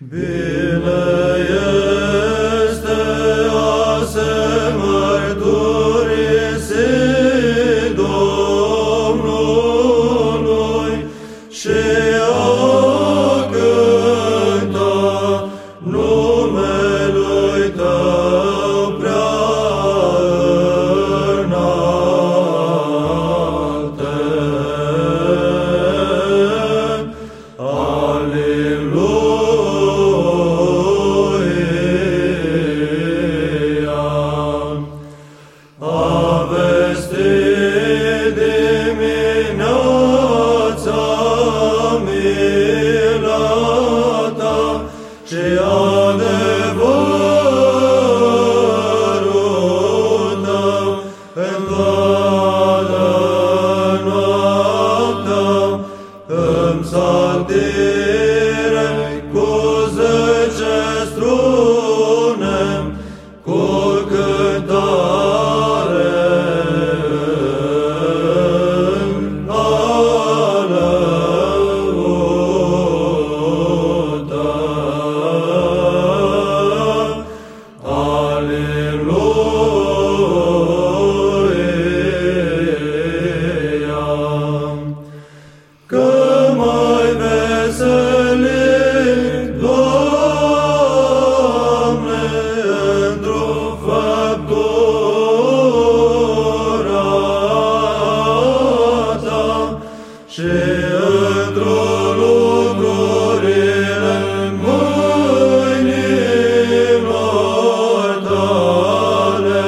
Bine este a se mărturisi Domnului și ce a ce într-o lucrare în mâinilor tale.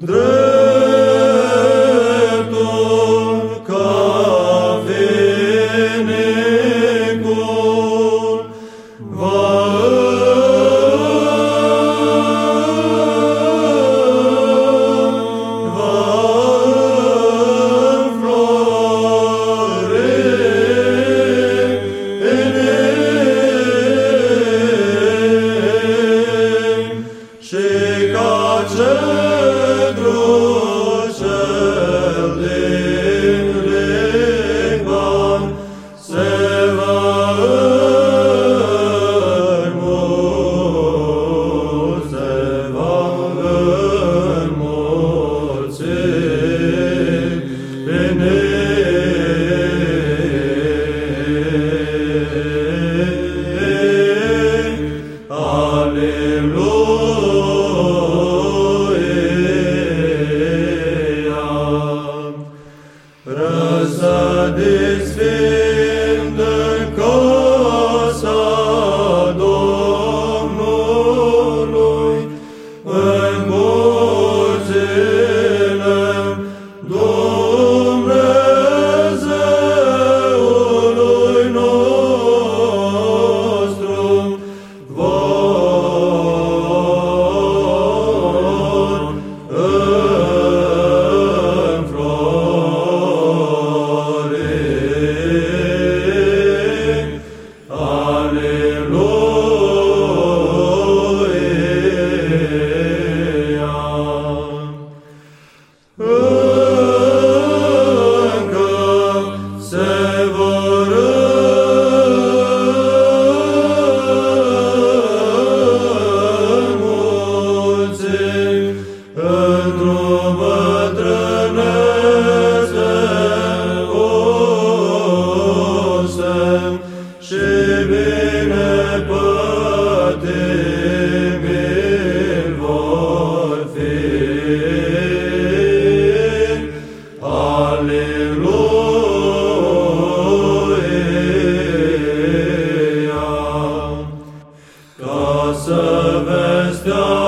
The Guru service vestea